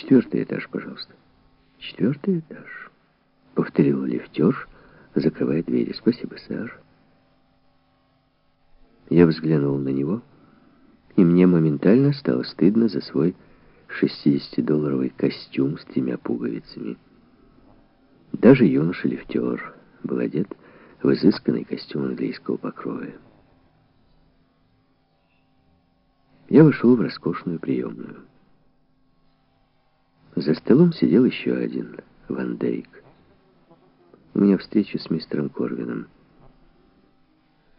Четвертый этаж, пожалуйста. Четвертый этаж, повторил лифтер, закрывая двери. Спасибо, сэр. Я взглянул на него, и мне моментально стало стыдно за свой 60-долларовый костюм с тремя пуговицами. Даже юноша-лифтер был одет в изысканный костюм английского покроя. Я вошел в роскошную приемную. За столом сидел еще один, Ван Дейк. У меня встреча с мистером Корвином.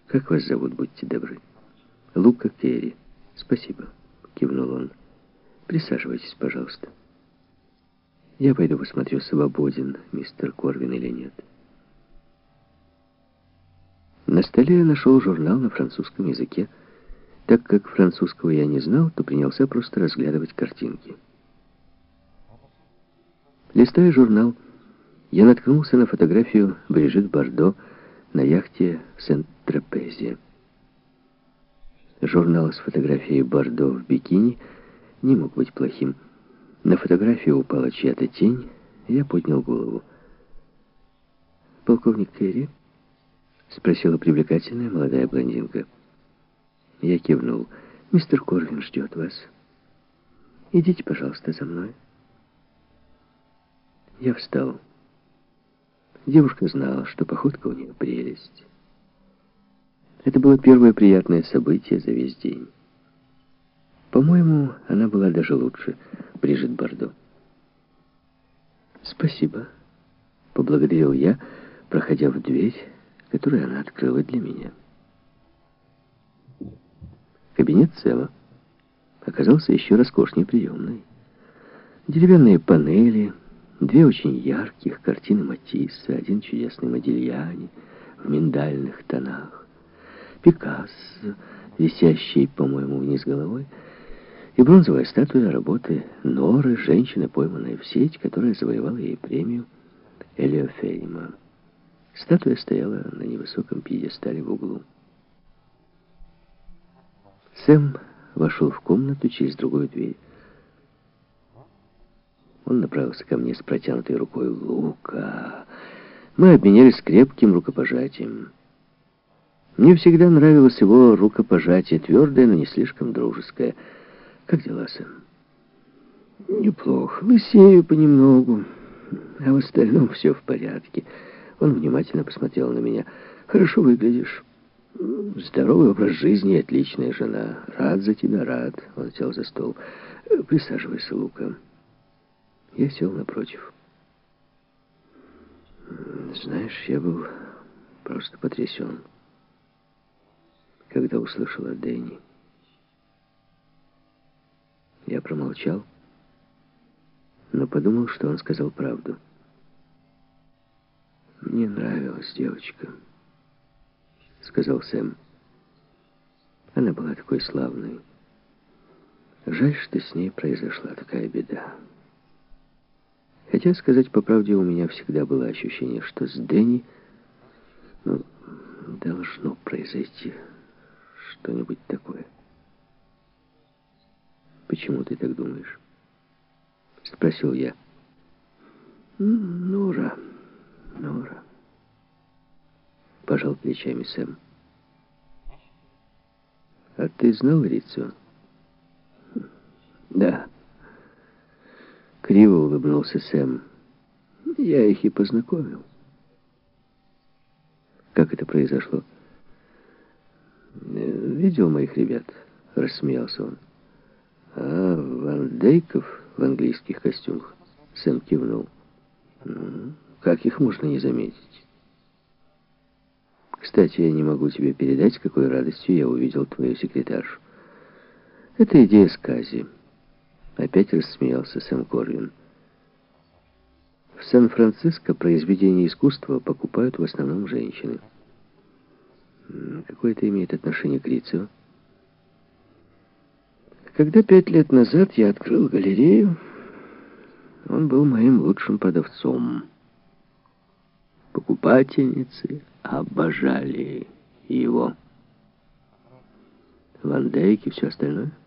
«Как вас зовут, будьте добры?» «Лука Керри». «Спасибо», — кивнул он. «Присаживайтесь, пожалуйста». «Я пойду посмотрю, свободен мистер Корвин или нет». На столе я нашел журнал на французском языке. Так как французского я не знал, то принялся просто разглядывать картинки. Листая журнал, я наткнулся на фотографию Брижит Бардо на яхте в Сент-Трапезе. Журнал с фотографией Бардо в бикини не мог быть плохим. На фотографию упала чья-то тень, я поднял голову. «Полковник Керри?» — спросила привлекательная молодая блондинка. Я кивнул. «Мистер Корвин ждет вас. Идите, пожалуйста, за мной». Я встал. Девушка знала, что походка у нее прелесть. Это было первое приятное событие за весь день. По-моему, она была даже лучше Брижит Бардо. «Спасибо», — поблагодарил я, проходя в дверь, которую она открыла для меня. Кабинет Сэма оказался еще роскошнее приемной. Деревянные панели — Две очень ярких картины Матисса, один чудесный Модильяни в миндальных тонах, Пикассо, висящий, по-моему, вниз головой, и бронзовая статуя работы Норы, женщины, пойманная в сеть, которая завоевала ей премию Элиофейма. Статуя стояла на невысоком пьедестале в углу. Сэм вошел в комнату через другую дверь. Он направился ко мне с протянутой рукой. «Лука!» Мы обменялись крепким рукопожатием. Мне всегда нравилось его рукопожатие, твердое, но не слишком дружеское. «Как дела, Сэм?» «Неплохо. Лысею понемногу, а в остальном все в порядке». Он внимательно посмотрел на меня. «Хорошо выглядишь. Здоровый образ жизни отличная жена. Рад за тебя, рад». Он сел за стол. «Присаживайся, Лука». Я сел напротив. Знаешь, я был просто потрясен, когда услышал о Дэнни. Я промолчал, но подумал, что он сказал правду. «Мне нравилась девочка», — сказал Сэм. Она была такой славной. Жаль, что с ней произошла такая беда. Хотя, сказать по правде, у меня всегда было ощущение, что с Дэнни ну, должно произойти что-нибудь такое. «Почему ты так думаешь?» — спросил я. «Нора, Нора», — пожал плечами Сэм. «А ты знал Рицу?» «Да». Криво улыбнулся Сэм. Я их и познакомил. Как это произошло? Видел моих ребят? Рассмеялся он. А, Ван Дейков в английских костюмах? Сэм кивнул. Ну, как их можно не заметить? Кстати, я не могу тебе передать, с какой радостью я увидел твою секретаршу. Это идея скази. Опять рассмеялся Сэм Корвин. В Сан-Франциско произведения искусства покупают в основном женщины. Какое это имеет отношение к Рицио? Когда пять лет назад я открыл галерею, он был моим лучшим продавцом. Покупательницы обожали его. Ван Дейк и все остальное —